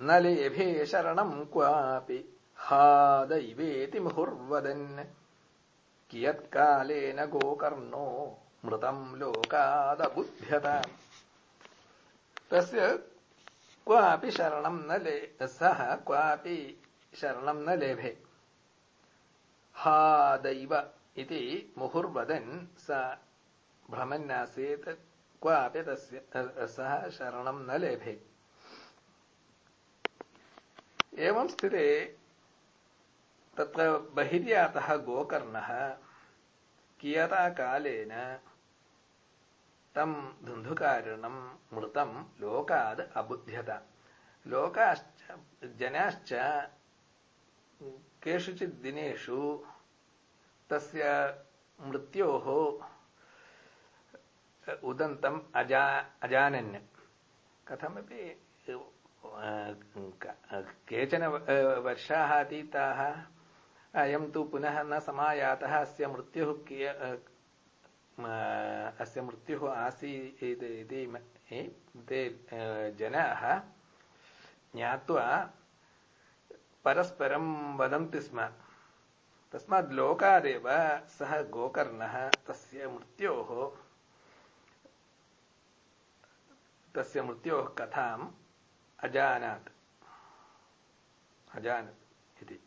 न लेभे शरणम् क्वापि। हा दैवेति मुहुर्वदन्। कियत्कालेन गोकर्णो मृतम् लोकादबुध्यत। तस्य क्वापि शरणम् न ले सः क्वापि शरणम् न लेभे हा दैव इति मुहुर्वदन् स भ्रमन्नासीत् क्वापि तस्य सः शरणं न लेभे एवं स्थिते तत्र बहिर्यातः गोकर्णः कियता कालेन तं धुन्धुकारिणं मृतं लोकाद् अबुध्यत। लोकाश्च, जनाश्च केषुचित् दिनेषु तस्य मृत्योः उदन्तम् अजा, अजानन्। कथमपि केचन वर्षाः अतीताः, अयं तु पुनः न समायातः, अस्य मृत्युः अस्य मृत्युः आसीत् इति ते जनाः ज्ञात्वा परस्परं वदन्ति स्म। तस्मात् लोकादेव सः गोकर्णः, तस्य मृत्योः तस्य मृत्योः कथाम् අජානත්. අජානත්. ඉති.